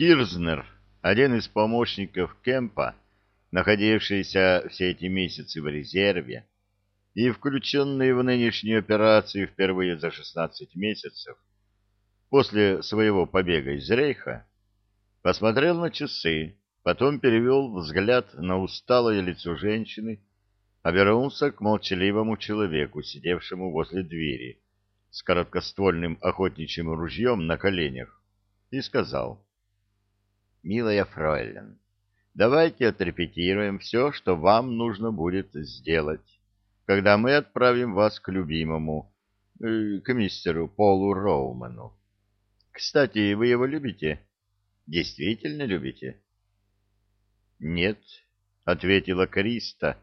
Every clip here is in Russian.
Кирзнер, один из помощников Кемпа, находившийся все эти месяцы в резерве и включенный в нынешнюю операцию впервые за 16 месяцев, после своего побега из Рейха, посмотрел на часы, потом перевел взгляд на усталое лицо женщины, обернулся к молчаливому человеку, сидевшему возле двери, с короткоствольным охотничьим ружьем на коленях, и сказал, «Милая фройлен, давайте отрепетируем все, что вам нужно будет сделать, когда мы отправим вас к любимому, э, к мистеру Полу Роуману. Кстати, вы его любите? Действительно любите?» «Нет», — ответила Криста,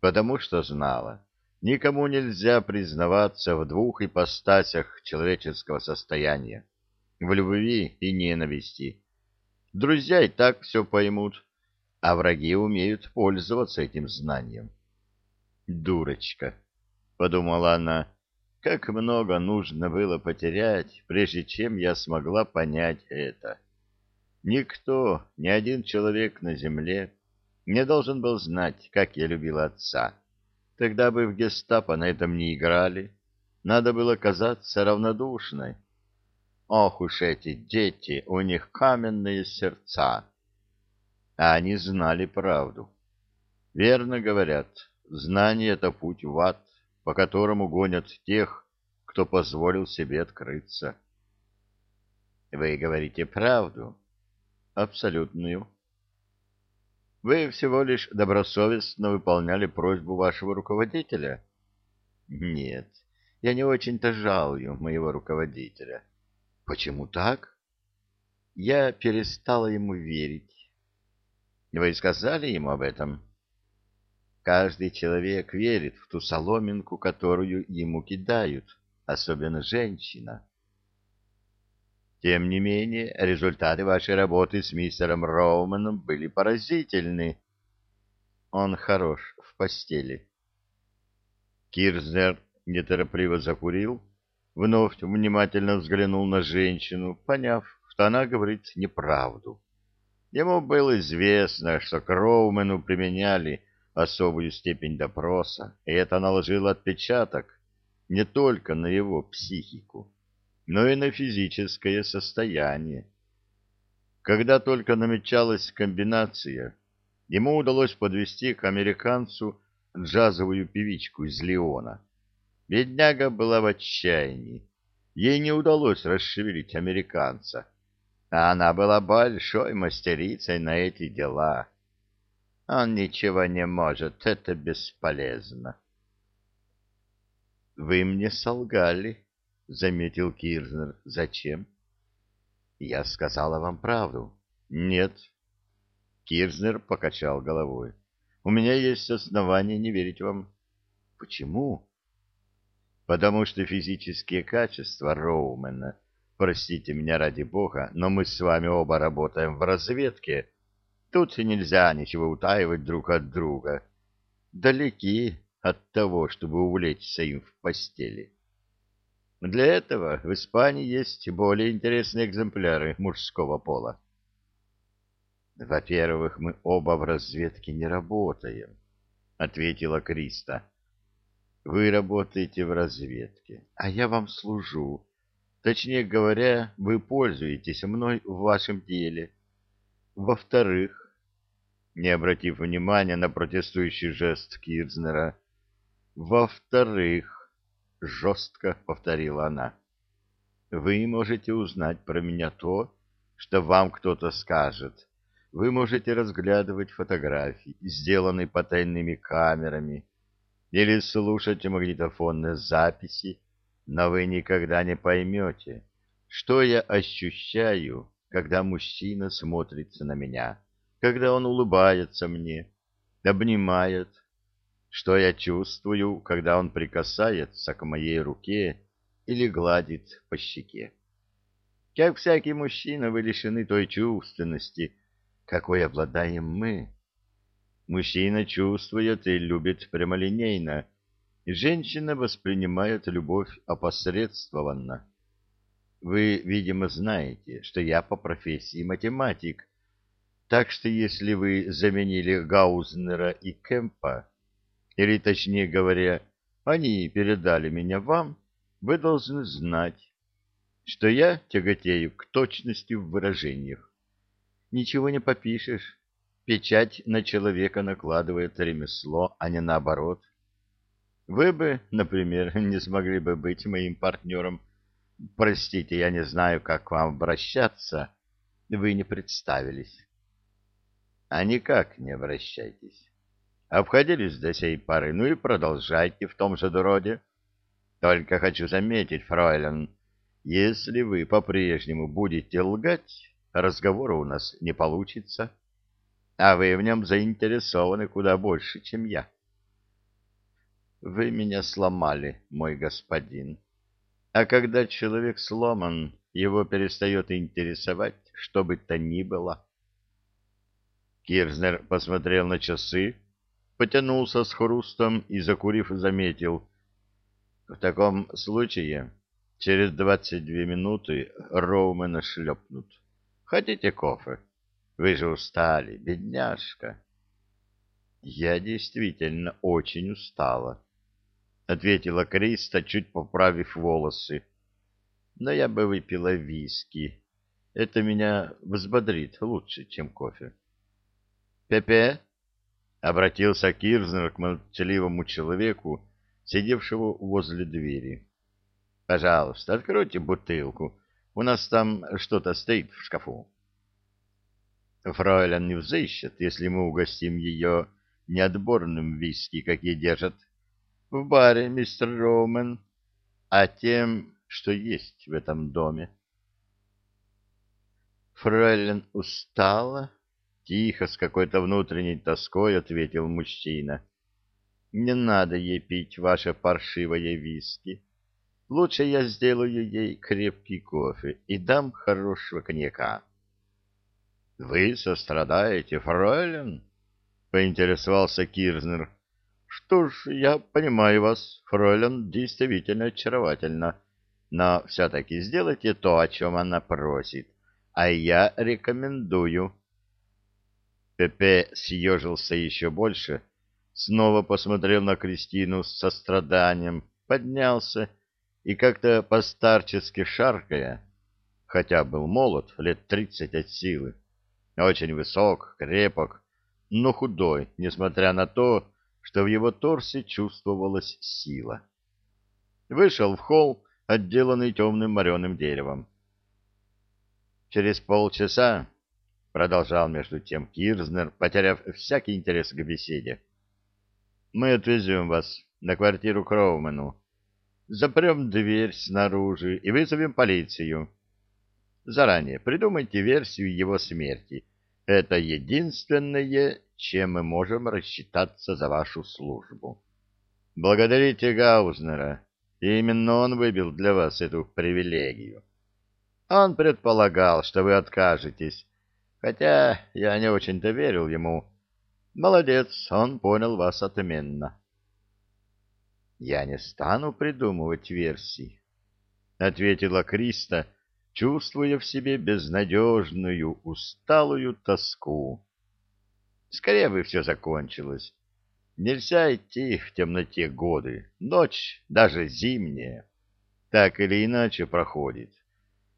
потому что знала. Никому нельзя признаваться в двух ипостасях человеческого состояния — в любви и ненависти. Друзья и так все поймут, а враги умеют пользоваться этим знанием. «Дурочка!» — подумала она. «Как много нужно было потерять, прежде чем я смогла понять это. Никто, ни один человек на земле не должен был знать, как я любила отца». Тогда бы в гестапо на этом не играли. Надо было казаться равнодушной. Ох уж эти дети, у них каменные сердца. А они знали правду. Верно говорят, знание — это путь в ад, по которому гонят тех, кто позволил себе открыться. Вы говорите правду, абсолютную. Вы всего лишь добросовестно выполняли просьбу вашего руководителя? Нет, я не очень-то жалую моего руководителя. Почему так? Я перестала ему верить. Вы сказали ему об этом? Каждый человек верит в ту соломинку, которую ему кидают, особенно женщина. Тем не менее, результаты вашей работы с мистером Роуманом были поразительны. Он хорош в постели. Кирзнер неторопливо закурил, вновь внимательно взглянул на женщину, поняв, что она говорит неправду. Ему было известно, что к Роумену применяли особую степень допроса, и это наложило отпечаток не только на его психику, но и на физическое состояние. Когда только намечалась комбинация, ему удалось подвести к американцу джазовую певичку из Леона. Бедняга была в отчаянии. Ей не удалось расшевелить американца, а она была большой мастерицей на эти дела. Он ничего не может, это бесполезно. — Вы мне солгали, — заметил Кирзнер. — Зачем? — Я сказала вам правду. — Нет. Кирзнер покачал головой. — У меня есть основания не верить вам. — Почему? — Потому что физические качества Роумена, простите меня ради бога, но мы с вами оба работаем в разведке, тут нельзя ничего утаивать друг от друга. Далеки от того, чтобы увлечься им в постели. — для этого в Испании есть более интересные экземпляры мужского пола. Во-первых, мы оба в разведке не работаем, ответила Криста. Вы работаете в разведке, а я вам служу. Точнее говоря, вы пользуетесь мной в вашем деле. Во-вторых, не обратив внимания на протестующий жест Кирзнера, во-вторых, — жестко повторила она. «Вы можете узнать про меня то, что вам кто-то скажет. Вы можете разглядывать фотографии, сделанные потайными камерами, или слушать магнитофонные записи, но вы никогда не поймете, что я ощущаю, когда мужчина смотрится на меня, когда он улыбается мне, обнимает, что я чувствую, когда он прикасается к моей руке или гладит по щеке. Как всякий мужчина, вы лишены той чувственности, какой обладаем мы. Мужчина чувствует и любит прямолинейно, и женщина воспринимает любовь опосредствованно. Вы, видимо, знаете, что я по профессии математик, так что если вы заменили Гаузнера и Кемпа, или, точнее говоря, они передали меня вам, вы должны знать, что я тяготею к точности в выражениях. Ничего не попишешь. Печать на человека накладывает ремесло, а не наоборот. Вы бы, например, не смогли бы быть моим партнером. Простите, я не знаю, как к вам обращаться. Вы не представились. А никак не обращайтесь. Обходились до сей поры, ну и продолжайте в том же роде. Только хочу заметить, фройлен, если вы по-прежнему будете лгать, разговора у нас не получится, а вы в нем заинтересованы куда больше, чем я. Вы меня сломали, мой господин. А когда человек сломан, его перестает интересовать, что бы то ни было. Кирзнер посмотрел на часы, потянулся с хрустом и, закурив, заметил. В таком случае через двадцать две минуты Роумена шлепнут. Хотите кофе? Вы же устали, бедняжка. Я действительно очень устала, ответила Криста, чуть поправив волосы. Но я бы выпила виски. Это меня взбодрит лучше, чем кофе. Пепе обратился Кирзнер к молчаливому человеку, сидевшему возле двери. Пожалуйста, откройте бутылку у нас там что-то стоит в шкафу. Фройлен не взыщет, если мы угостим ее неотборным виски, какие держат в баре, мистер Роумен, а тем, что есть в этом доме. Фройлен устала, тихо, с какой-то внутренней тоской ответил мужчина. Не надо ей пить ваше паршивое виски. Лучше я сделаю ей крепкий кофе и дам хорошего коньяка. — Вы сострадаете, фройлен? — поинтересовался Кирзнер. — Что ж, я понимаю вас, фройлен действительно очаровательно, но все-таки сделайте то, о чем она просит, а я рекомендую. Пепе съежился еще больше, снова посмотрел на Кристину с состраданием, поднялся и как-то постарчески шаркая, хотя был молод, лет тридцать от силы, очень высок, крепок, но худой, несмотря на то, что в его торсе чувствовалась сила. Вышел в холл, отделанный темным мореным деревом. Через полчаса, продолжал между тем Кирзнер, потеряв всякий интерес к беседе, мы отвезем вас на квартиру Кроумену, запрем дверь снаружи и вызовем полицию. Заранее придумайте версию его смерти. Это единственное, чем мы можем рассчитаться за вашу службу. Благодарите Гаузнера. Именно он выбил для вас эту привилегию. Он предполагал, что вы откажетесь, хотя я не очень-то верил ему. Молодец, он понял вас отменно. Я не стану придумывать версий, — ответила Криста, чувствуя в себе безнадежную, усталую тоску. Скорее бы все закончилось. Нельзя идти в темноте годы, ночь, даже зимняя, так или иначе проходит.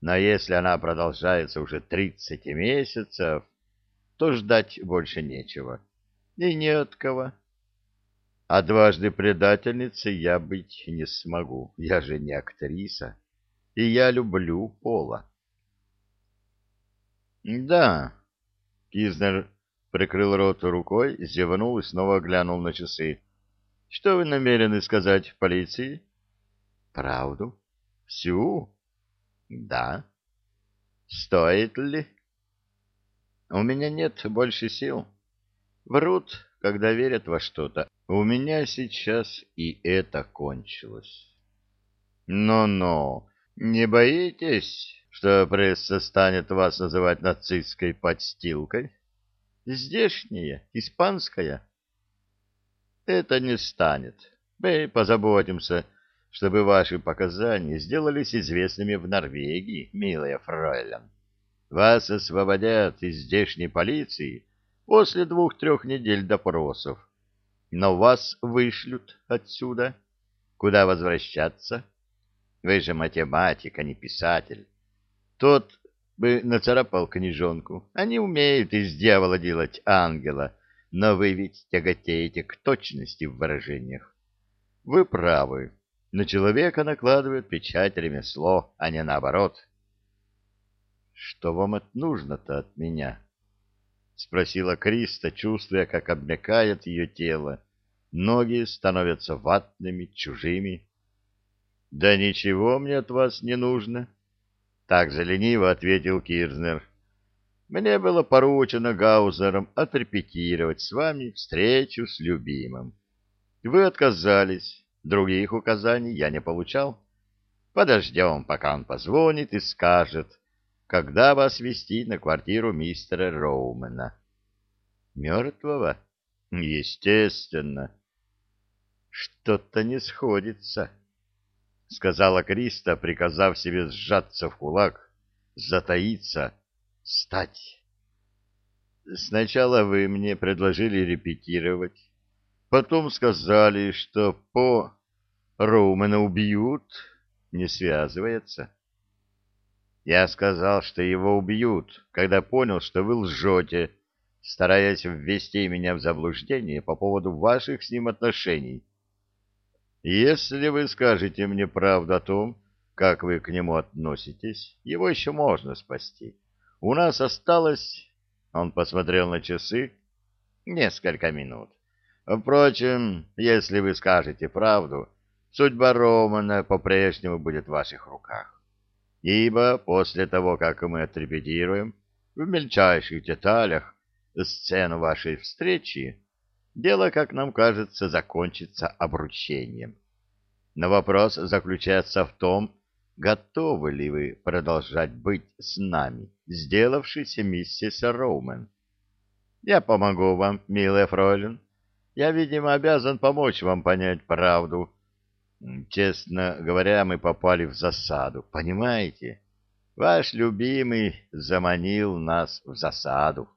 Но если она продолжается уже тридцать месяцев, то ждать больше нечего. И не от кого. А дважды предательницей я быть не смогу. Я же не актриса. И я люблю Пола. Да. Кизнер прикрыл рот рукой, зевнул и снова глянул на часы. Что вы намерены сказать в полиции? Правду. Всю? Да. Стоит ли? У меня нет больше сил. Врут, когда верят во что-то, у меня сейчас и это кончилось. Но-но, не боитесь, что пресса станет вас называть нацистской подстилкой? Здешняя, испанская? Это не станет. Мы позаботимся, чтобы ваши показания сделались известными в Норвегии, милая фройлен. Вас освободят из здешней полиции после двух-трех недель допросов, но вас вышлют отсюда. Куда возвращаться? Вы же математик, а не писатель. Тот бы нацарапал книжонку. Они умеют из дьявола делать ангела, но вы ведь тяготеете к точности в выражениях. Вы правы. На человека накладывает печать ремесло, а не наоборот. Что вам от нужно-то от меня? — спросила Криста, чувствуя, как обмякает ее тело. Ноги становятся ватными, чужими. — Да ничего мне от вас не нужно, — так же лениво ответил Кирзнер. — Мне было поручено Гаузером отрепетировать с вами встречу с любимым. Вы отказались, других указаний я не получал. Подождем, пока он позвонит и скажет, когда вас вести на квартиру мистера Роумена. — Мертвого? — Естественно. — что-то не сходится, — сказала Криста, приказав себе сжаться в кулак, затаиться, стать. Сначала вы мне предложили репетировать, потом сказали, что по Роумена убьют, не связывается. Я сказал, что его убьют, когда понял, что вы лжете, стараясь ввести меня в заблуждение по поводу ваших с ним отношений. Если вы скажете мне правду о том, как вы к нему относитесь, его еще можно спасти. У нас осталось... Он посмотрел на часы. Несколько минут. Впрочем, если вы скажете правду, судьба Романа по-прежнему будет в ваших руках. Ибо после того, как мы отрепетируем в мельчайших деталях сцену вашей встречи, дело, как нам кажется, закончится обручением. Но вопрос заключается в том, готовы ли вы продолжать быть с нами, сделавшись миссис Роумен. Я помогу вам, милая фройлен. Я, видимо, обязан помочь вам понять правду. Честно говоря, мы попали в засаду, понимаете? Ваш любимый заманил нас в засаду.